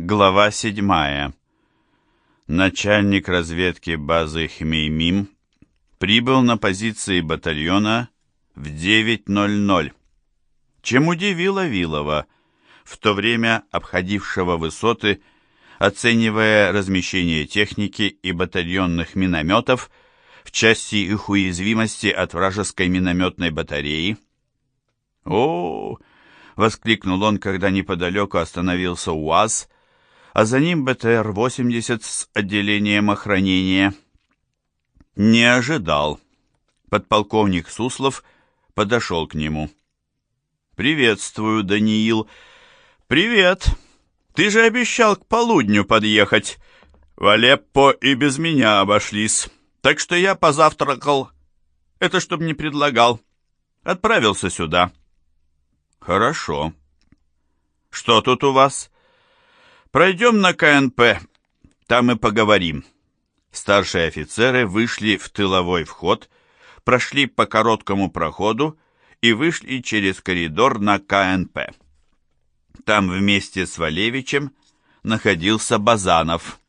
Глава 7. Начальник разведки базы Хмеймим прибыл на позиции батальона в 9.00, чем удивило Вилова, в то время обходившего высоты, оценивая размещение техники и батальонных минометов в части их уязвимости от вражеской минометной батареи. «О!» — воскликнул он, когда неподалеку остановился УАЗ, а за ним БТР-80 с отделением охранения. Не ожидал. Подполковник Суслов подошел к нему. «Приветствую, Даниил». «Привет. Ты же обещал к полудню подъехать. В Алеппо и без меня обошлись. Так что я позавтракал. Это чтоб не предлагал. Отправился сюда». «Хорошо. Что тут у вас?» Пройдем на КНП, там и поговорим. Старшие офицеры вышли в тыловой вход, прошли по короткому проходу и вышли через коридор на КНП. Там вместе с Валевичем находился Базанов.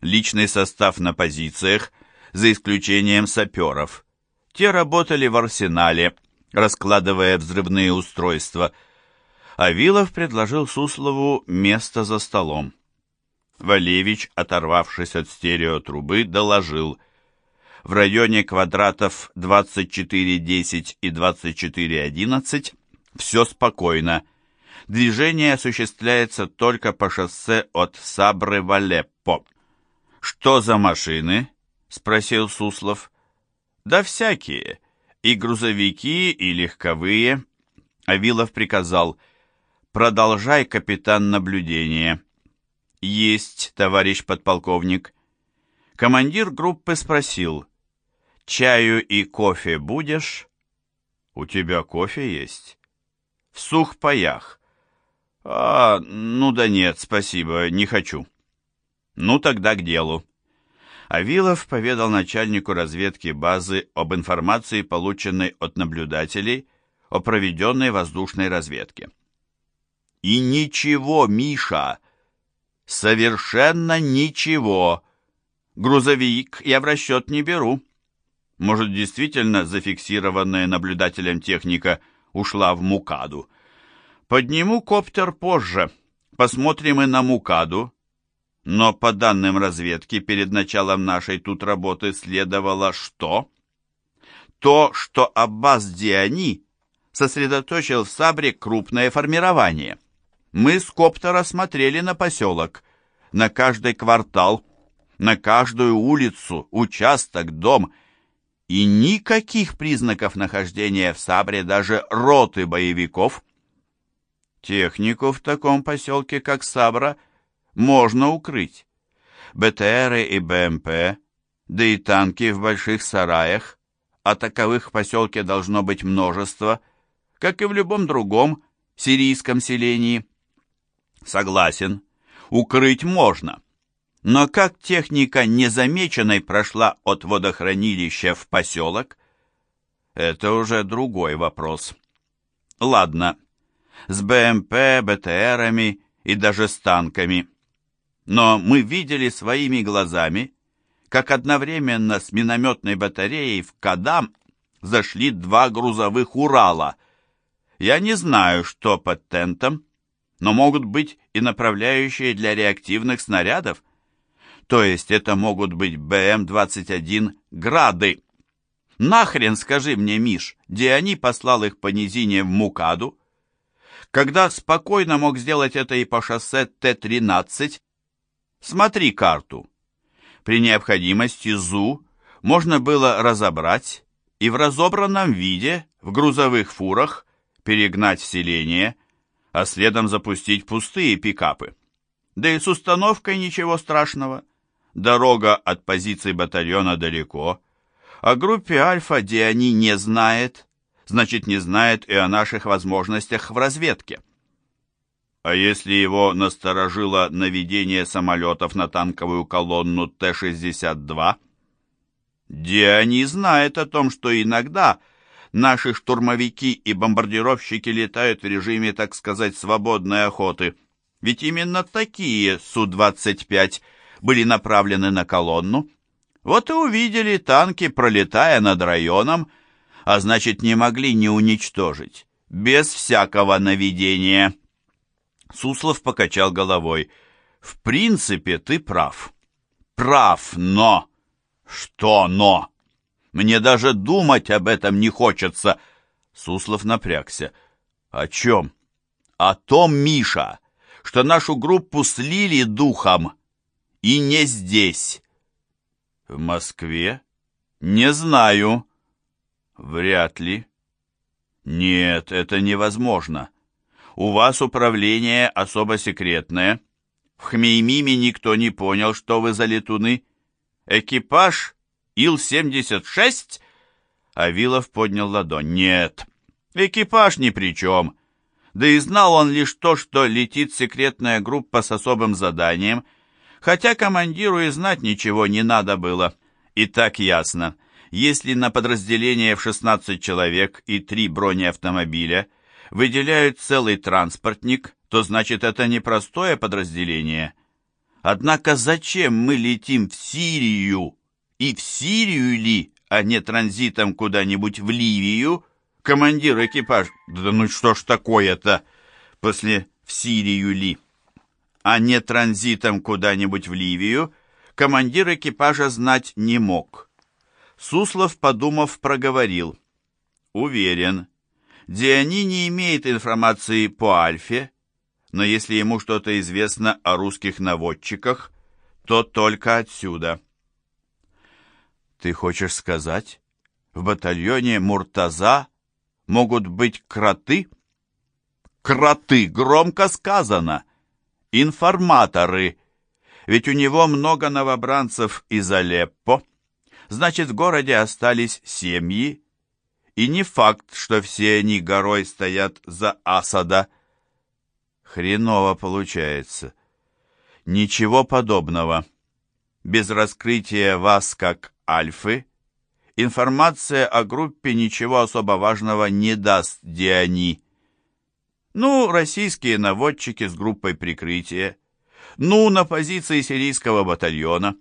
Личный состав на позициях, за исключением саперов. Те работали в арсенале, раскладывая взрывные устройства – Авилов предложил Суслову место за столом. Валевич, оторвавшись от стереотрубы, доложил. В районе квадратов 2410 и 2411 все спокойно. Движение осуществляется только по шоссе от Сабры в Алеппо. «Что за машины?» — спросил Суслов. «Да всякие. И грузовики, и легковые». Авилов приказал — «Продолжай, капитан, наблюдение». «Есть, товарищ подполковник». Командир группы спросил, «Чаю и кофе будешь?» «У тебя кофе есть?» «В сухпаях». «А, ну да нет, спасибо, не хочу». «Ну тогда к делу». Авилов поведал начальнику разведки базы об информации, полученной от наблюдателей о проведенной воздушной разведке. И ничего, Миша, совершенно ничего. Грузовик я в расчет не беру. Может, действительно зафиксированная наблюдателем техника ушла в Мукаду. Подниму коптер позже. Посмотрим и на Мукаду. Но по данным разведки, перед началом нашей тут работы следовало что? То, что Аббас Диани сосредоточил в Сабре крупное формирование – мы с коптера смотрели на поселок, на каждый квартал, на каждую улицу, участок, дом, и никаких признаков нахождения в Сабре даже роты боевиков. Технику в таком поселке, как Сабра, можно укрыть. БТРы и БМП, да и танки в больших сараях, а таковых в поселке должно быть множество, как и в любом другом сирийском селении. Согласен, укрыть можно. Но как техника незамеченной прошла от водохранилища в поселок? Это уже другой вопрос. Ладно, с БМП, БТРами и даже с танками. Но мы видели своими глазами, как одновременно с минометной батареей в Кадам зашли два грузовых Урала. Я не знаю, что под тентом, но могут быть и направляющие для реактивных снарядов. То есть это могут быть БМ-21 «Грады». Нахрен, скажи мне, Миш, где они послал их по низине в Мукаду? Когда спокойно мог сделать это и по шоссе Т-13? Смотри карту. При необходимости ЗУ можно было разобрать и в разобранном виде в грузовых фурах перегнать в селение – а следом запустить пустые пикапы. Да и с установкой ничего страшного. Дорога от позиции батальона далеко. О группе «Альфа» Диани не знает, значит, не знает и о наших возможностях в разведке. А если его насторожило наведение самолетов на танковую колонну Т-62? Диани знает о том, что иногда наши штурмовики и бомбардировщики летают в режиме, так сказать, свободной охоты. Ведь именно такие Су-25 были направлены на колонну. Вот и увидели танки, пролетая над районом, а значит, не могли не уничтожить, без всякого наведения. Суслов покачал головой. «В принципе, ты прав. Прав, но...» «Что но?» «Мне даже думать об этом не хочется!» Суслов напрягся. «О чем?» «О том, Миша, что нашу группу слили духом, и не здесь». «В Москве?» «Не знаю». «Вряд ли». «Нет, это невозможно. У вас управление особо секретное. В Хмеймиме никто не понял, что вы за летуны. Экипаж Ил-76?» Авилов поднял ладонь. «Нет, экипаж ни при чем. Да и знал он лишь то, что летит секретная группа с особым заданием, хотя командиру и знать ничего не надо было. И так ясно, если на подразделение в 16 человек и три бронеавтомобиля выделяют целый транспортник, то значит это не простое подразделение. Однако зачем мы летим в Сирию? И в Сирию ли, а не транзитом куда-нибудь в Ливию? Командир экипаж, да ну что ж такое-то, после в Сирию ли? А не транзитом куда-нибудь в Ливию, командир экипажа знать не мог. Суслов, подумав, проговорил. Уверен, Диани не имеет информации по Альфе, но если ему что-то известно о русских наводчиках, то только отсюда. Ты хочешь сказать, в батальоне Муртаза могут быть кроты? Кроты, громко сказано. Информаторы. Ведь у него много новобранцев из Алеппо. Значит, в городе остались семьи. И не факт, что все они горой стоят за Асада. Хреново получается. Ничего подобного. Без раскрытия вас как Альфы, информация о группе ничего особо важного не даст Диани. Ну, российские наводчики с группой прикрытия. Ну, на позиции сирийского батальона.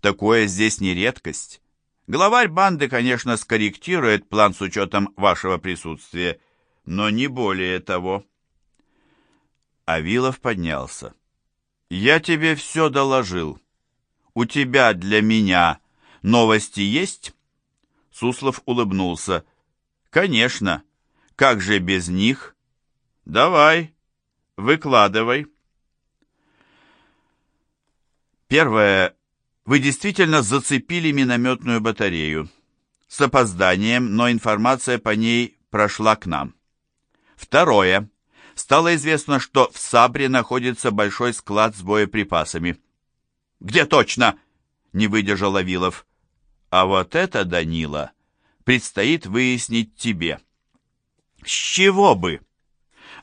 Такое здесь не редкость. Главарь банды, конечно, скорректирует план с учетом вашего присутствия, но не более того. Авилов поднялся. «Я тебе все доложил. У тебя для меня Новости есть?» Суслов улыбнулся. «Конечно. Как же без них?» «Давай, выкладывай». Первое. Вы действительно зацепили минометную батарею. С опозданием, но информация по ней прошла к нам. Второе. Стало известно, что в Сабре находится большой склад с боеприпасами. «Где точно?» — не выдержал Авилов. А вот это, Данила, предстоит выяснить тебе. С чего бы?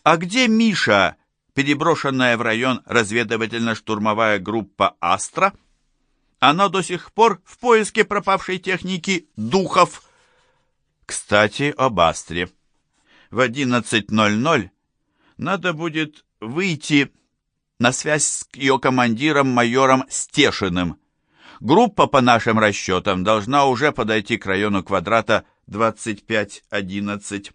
А где Миша, переброшенная в район разведывательно-штурмовая группа «Астра»? Она до сих пор в поиске пропавшей техники «Духов». Кстати, об «Астре». В 11.00 надо будет выйти на связь с ее командиром майором Стешиным. Группа, по нашим расчетам, должна уже подойти к району квадрата 2511.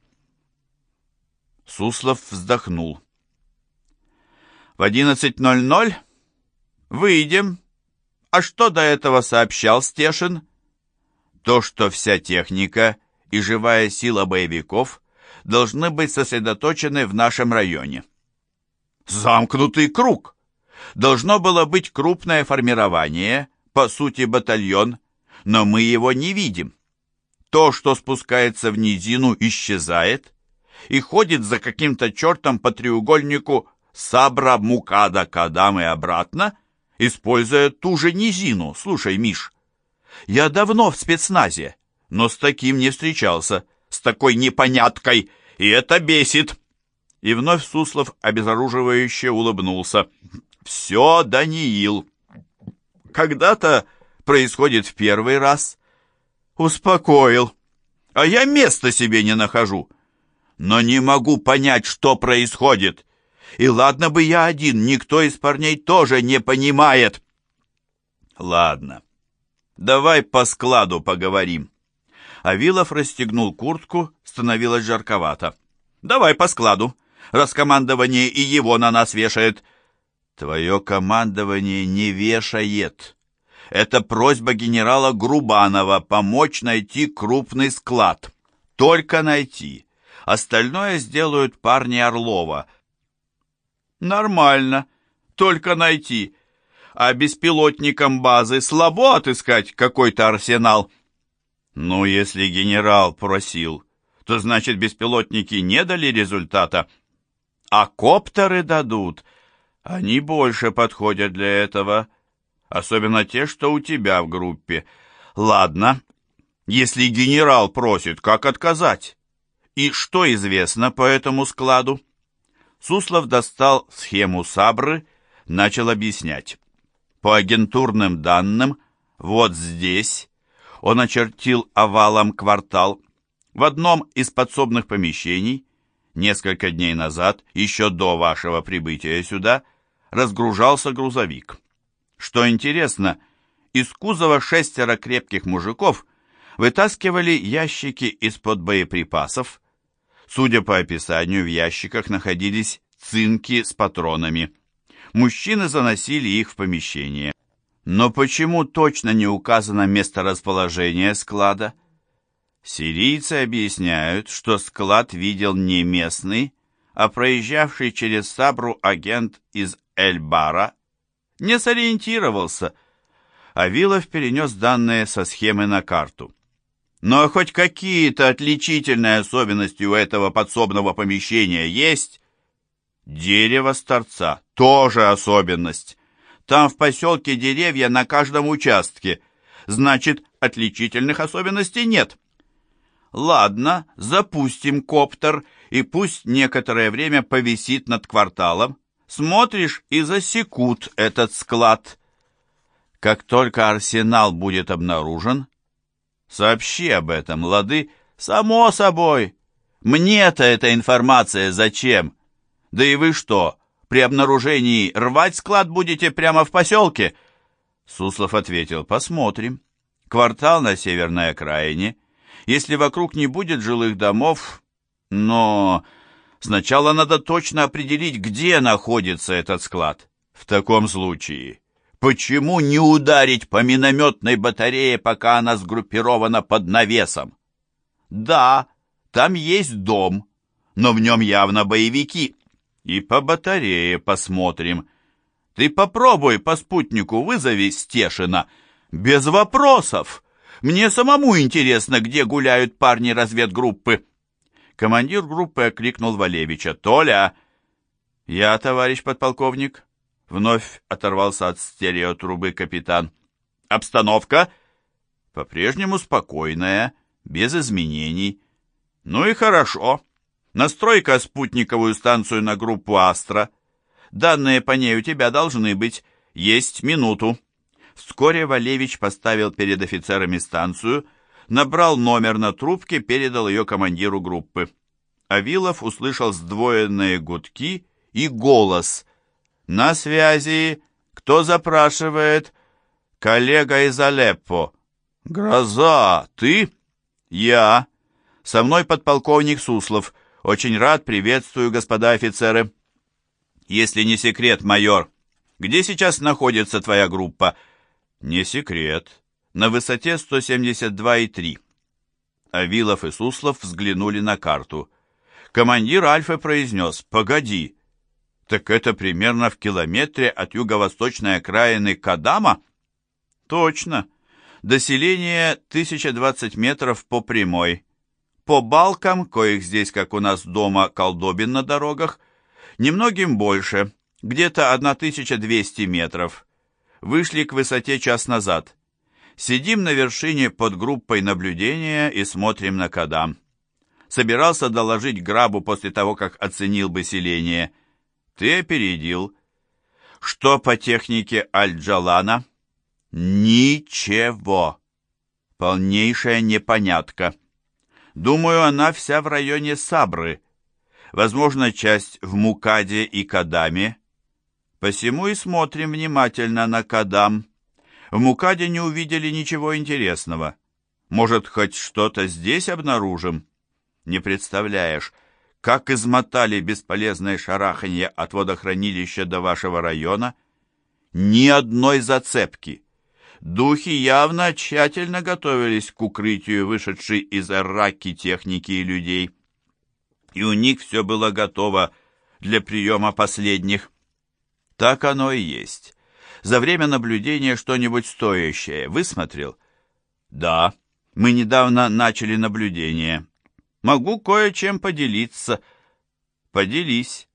Суслов вздохнул. В 11.00 выйдем. А что до этого сообщал Стешин? То, что вся техника и живая сила боевиков должны быть сосредоточены в нашем районе. Замкнутый круг. Должно было быть крупное формирование – по сути батальон, но мы его не видим. То, что спускается в низину, исчезает и ходит за каким-то чертом по треугольнику Сабра, Мукада, Кадам и обратно, используя ту же низину. Слушай, Миш, я давно в спецназе, но с таким не встречался, с такой непоняткой, и это бесит. И вновь Суслов обезоруживающе улыбнулся. «Все, Даниил, когда-то происходит в первый раз. Успокоил. А я места себе не нахожу. Но не могу понять, что происходит. И ладно бы я один, никто из парней тоже не понимает. Ладно, давай по складу поговорим. Авилов расстегнул куртку, становилось жарковато. Давай по складу. Раскомандование и его на нас вешает. Твое командование не вешает. Это просьба генерала Грубанова помочь найти крупный склад. Только найти. Остальное сделают парни Орлова. Нормально. Только найти. А беспилотникам базы слабо отыскать какой-то арсенал. Ну, если генерал просил, то значит беспилотники не дали результата. А коптеры дадут. Они больше подходят для этого. Особенно те, что у тебя в группе. Ладно, если генерал просит, как отказать? И что известно по этому складу? Суслов достал схему Сабры, начал объяснять. По агентурным данным, вот здесь он очертил овалом квартал. В одном из подсобных помещений несколько дней назад, еще до вашего прибытия сюда, разгружался грузовик. Что интересно, из кузова шестеро крепких мужиков вытаскивали ящики из-под боеприпасов. Судя по описанию, в ящиках находились цинки с патронами. Мужчины заносили их в помещение. Но почему точно не указано месторасположение склада? Сирийцы объясняют, что склад видел не местный, а проезжавший через Сабру агент из Эльбара. Не сориентировался. Авилов перенес данные со схемы на карту. Но хоть какие-то отличительные особенности у этого подсобного помещения есть? Дерево с торца – тоже особенность. Там в поселке деревья на каждом участке. Значит, отличительных особенностей нет. Ладно, запустим коптер, и пусть некоторое время повисит над кварталом. Смотришь, и засекут этот склад. Как только арсенал будет обнаружен, сообщи об этом, лады? Само собой. Мне-то эта информация зачем? Да и вы что, при обнаружении рвать склад будете прямо в поселке?» Суслов ответил, «Посмотрим. Квартал на северной окраине. Если вокруг не будет жилых домов, но сначала надо точно определить, где находится этот склад. В таком случае, почему не ударить по минометной батарее, пока она сгруппирована под навесом? Да, там есть дом, но в нем явно боевики. И по батарее посмотрим. Ты попробуй по спутнику вызови Стешина. Без вопросов. Мне самому интересно, где гуляют парни разведгруппы. Командир группы окликнул Валевича. «Толя!» «Я, товарищ подполковник». Вновь оторвался от стереотрубы капитан. «Обстановка?» «По-прежнему спокойная, без изменений». «Ну и хорошо. Настройка спутниковую станцию на группу «Астра». Данные по ней у тебя должны быть. Есть минуту». Вскоре Валевич поставил перед офицерами станцию, набрал номер на трубке, передал ее командиру группы. Авилов услышал сдвоенные гудки и голос. «На связи! Кто запрашивает?» «Коллега из Алеппо». «Гроза! Ты?» «Я. Со мной подполковник Суслов». Очень рад, приветствую, господа офицеры. Если не секрет, майор, где сейчас находится твоя группа? Не секрет. На высоте 172,3. Авилов и Суслов взглянули на карту. Командир Альфа произнес «Погоди, так это примерно в километре от юго-восточной окраины Кадама?» «Точно. Доселение 1020 метров по прямой. По балкам, коих здесь, как у нас дома, колдобин на дорогах, немногим больше, где-то 1200 метров. Вышли к высоте час назад. Сидим на вершине под группой наблюдения и смотрим на Кадам. Собирался доложить Грабу после того, как оценил бы селение. Ты опередил. Что по технике Аль-Джалана? Ничего. Полнейшая непонятка. Думаю, она вся в районе Сабры. Возможно, часть в Мукаде и Кадаме. Посему и смотрим внимательно на Кадам. В Мукаде не увидели ничего интересного. Может, хоть что-то здесь обнаружим? Не представляешь, как измотали бесполезное шараханье от водохранилища до вашего района? Ни одной зацепки. Духи явно тщательно готовились к укрытию вышедшей из Арраки техники и людей. И у них все было готово для приема последних. Так оно и есть. За время наблюдения что-нибудь стоящее высмотрел? Да, мы недавно начали наблюдение. Могу кое-чем поделиться. Поделись.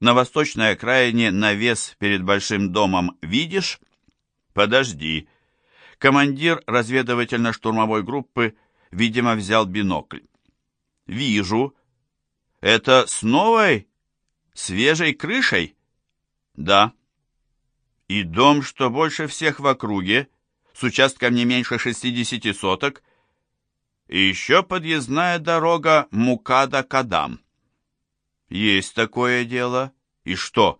На восточной окраине навес перед большим домом видишь? Подожди. Командир разведывательно-штурмовой группы, видимо, взял бинокль. Вижу. Это с новой, свежей крышей? Да. И дом, что больше всех в округе, с участком не меньше 60 соток, и еще подъездная дорога Мукада-Кадам. Есть такое дело. И что?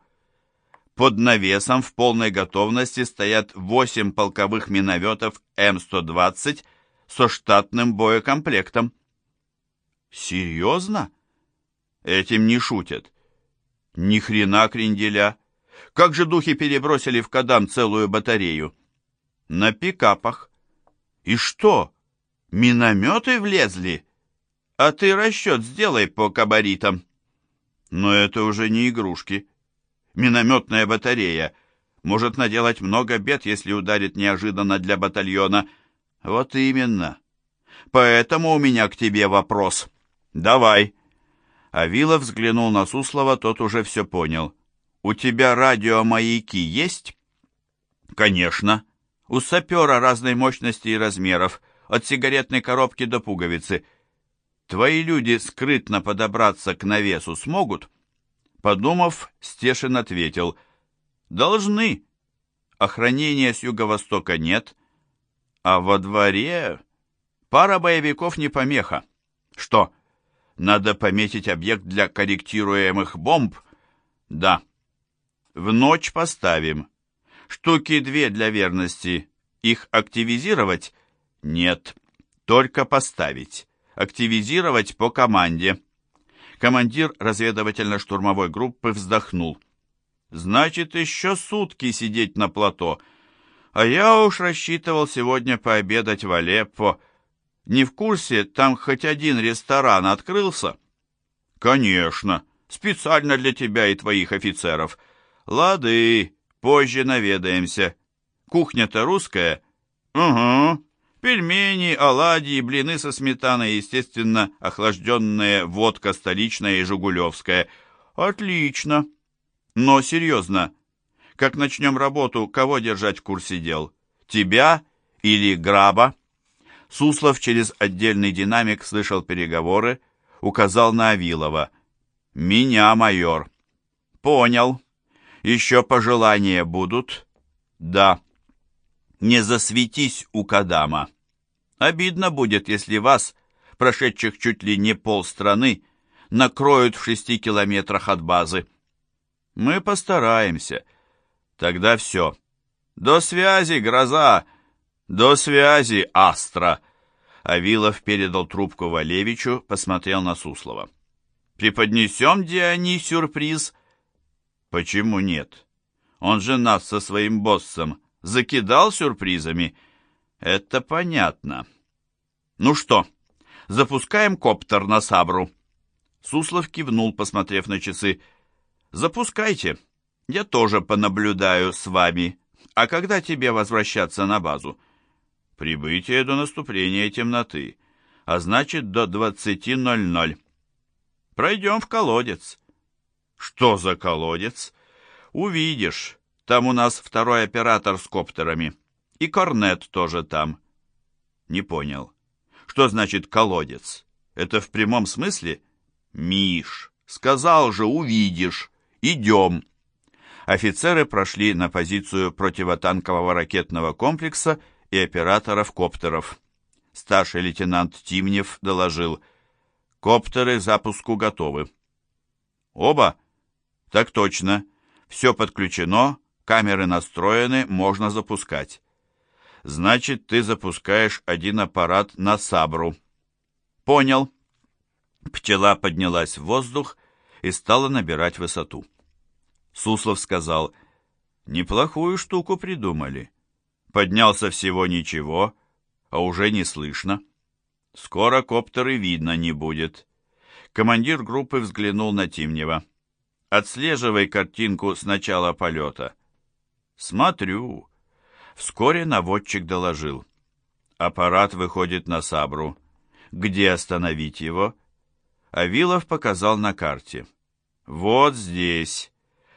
Под навесом в полной готовности стоят восемь полковых минометов М-120 со штатным боекомплектом. Серьезно? Этим не шутят. Ни хрена кренделя. Как же духи перебросили в Кадам целую батарею? На пикапах. И что? Минометы влезли? А ты расчет сделай по кабаритам. Но это уже не игрушки. Минометная батарея может наделать много бед, если ударит неожиданно для батальона. Вот именно. Поэтому у меня к тебе вопрос. Давай. Авилов взглянул на Суслова, тот уже все понял. «У тебя радиомаяки есть?» «Конечно. У сапера разной мощности и размеров, от сигаретной коробки до пуговицы. Твои люди скрытно подобраться к навесу смогут?» Подумав, Стешин ответил, «Должны. Охранения с юго-востока нет, а во дворе пара боевиков не помеха. Что?» Надо пометить объект для корректируемых бомб? Да. В ночь поставим. Штуки две для верности. Их активизировать? Нет. Только поставить. Активизировать по команде. Командир разведывательно-штурмовой группы вздохнул. Значит, еще сутки сидеть на плато. А я уж рассчитывал сегодня пообедать в Алеппо, не в курсе, там хоть один ресторан открылся? Конечно, специально для тебя и твоих офицеров. Лады, позже наведаемся. Кухня-то русская? Угу. Пельмени, оладьи, блины со сметаной, естественно, охлажденная водка столичная и жигулевская. Отлично. Но серьезно, как начнем работу, кого держать в курсе дел? Тебя или Граба? Суслов через отдельный динамик слышал переговоры, указал на Авилова. «Меня, майор». «Понял. Еще пожелания будут?» «Да». «Не засветись у Кадама. Обидно будет, если вас, прошедших чуть ли не полстраны, накроют в шести километрах от базы». «Мы постараемся. Тогда все. До связи, гроза!» «До связи, Астра!» Авилов передал трубку Валевичу, посмотрел на Суслова. «Преподнесем Диони сюрприз?» «Почему нет? Он же нас со своим боссом закидал сюрпризами. Это понятно. Ну что, запускаем коптер на Сабру?» Суслов кивнул, посмотрев на часы. «Запускайте. Я тоже понаблюдаю с вами. А когда тебе возвращаться на базу?» Прибытие до наступления темноты, а значит до 20.00. Пройдем в колодец. Что за колодец? Увидишь. Там у нас второй оператор с коптерами. И корнет тоже там. Не понял. Что значит колодец? Это в прямом смысле? Миш, сказал же, увидишь. Идем. Офицеры прошли на позицию противотанкового ракетного комплекса и операторов коптеров. Старший лейтенант Тимнев доложил, «Коптеры к запуску готовы. Оба? Так точно. Все подключено, камеры настроены, можно запускать. Значит, ты запускаешь один аппарат на Сабру. Понял. Пчела поднялась в воздух и стала набирать высоту. Суслов сказал, неплохую штуку придумали. Поднялся всего ничего, а уже не слышно. Скоро коптеры видно не будет. Командир группы взглянул на Тимнева. «Отслеживай картинку с начала полета». «Смотрю». Вскоре наводчик доложил. Аппарат выходит на Сабру. Где остановить его? Авилов показал на карте. Вот здесь.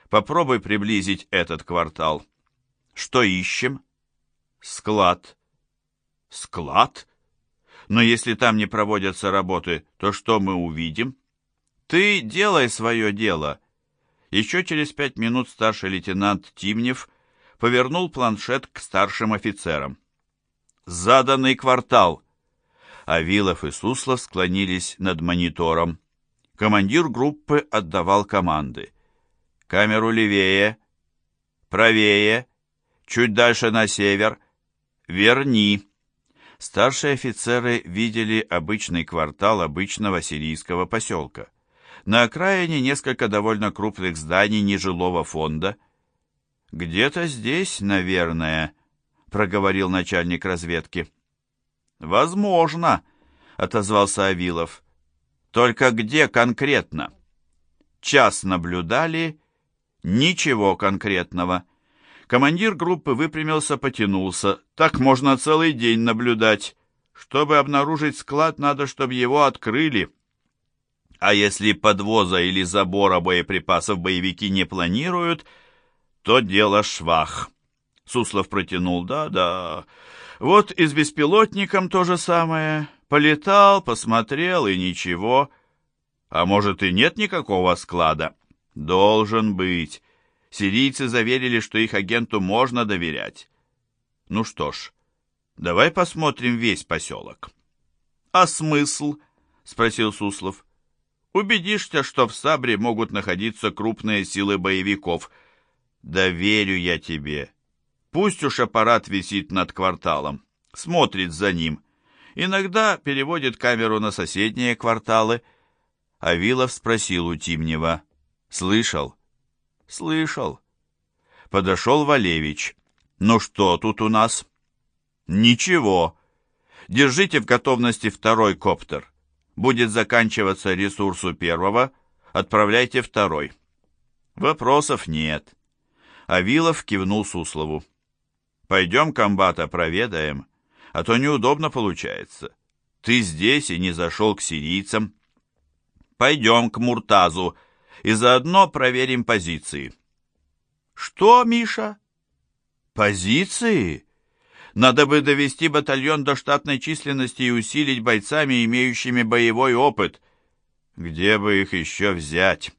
Попробуй приблизить этот квартал. Что ищем? Склад. Склад? Но если там не проводятся работы, то что мы увидим? Ты делай свое дело. Еще через пять минут старший лейтенант Тимнев повернул планшет к старшим офицерам. «Заданный квартал!» Авилов и Суслов склонились над монитором. Командир группы отдавал команды. «Камеру левее, правее, чуть дальше на север, верни!» Старшие офицеры видели обычный квартал обычного сирийского поселка. На окраине несколько довольно крупных зданий нежилого фонда – «Где-то здесь, наверное», — проговорил начальник разведки. «Возможно», — отозвался Авилов. «Только где конкретно?» Час наблюдали, ничего конкретного. Командир группы выпрямился, потянулся. Так можно целый день наблюдать. Чтобы обнаружить склад, надо, чтобы его открыли. А если подвоза или забора боеприпасов боевики не планируют, то дело швах. Суслов протянул, да-да. Вот и с беспилотником то же самое. Полетал, посмотрел, и ничего. А может, и нет никакого склада? Должен быть. Сирийцы заверили, что их агенту можно доверять. Ну что ж, давай посмотрим весь поселок. А смысл? Спросил Суслов. Убедишься, что в Сабре могут находиться крупные силы боевиков – да верю я тебе. Пусть уж аппарат висит над кварталом, смотрит за ним. Иногда переводит камеру на соседние кварталы. Авилов спросил у Тимнева. «Слышал?» «Слышал». Подошел Валевич. «Ну что тут у нас?» «Ничего. Держите в готовности второй коптер. Будет заканчиваться ресурс у первого, отправляйте второй». «Вопросов нет». Авилов кивнул Суслову. «Пойдем комбата проведаем, а то неудобно получается. Ты здесь и не зашел к сирийцам. Пойдем к Муртазу и заодно проверим позиции». «Что, Миша?» «Позиции?» Надо бы довести батальон до штатной численности и усилить бойцами, имеющими боевой опыт. Где бы их еще взять?»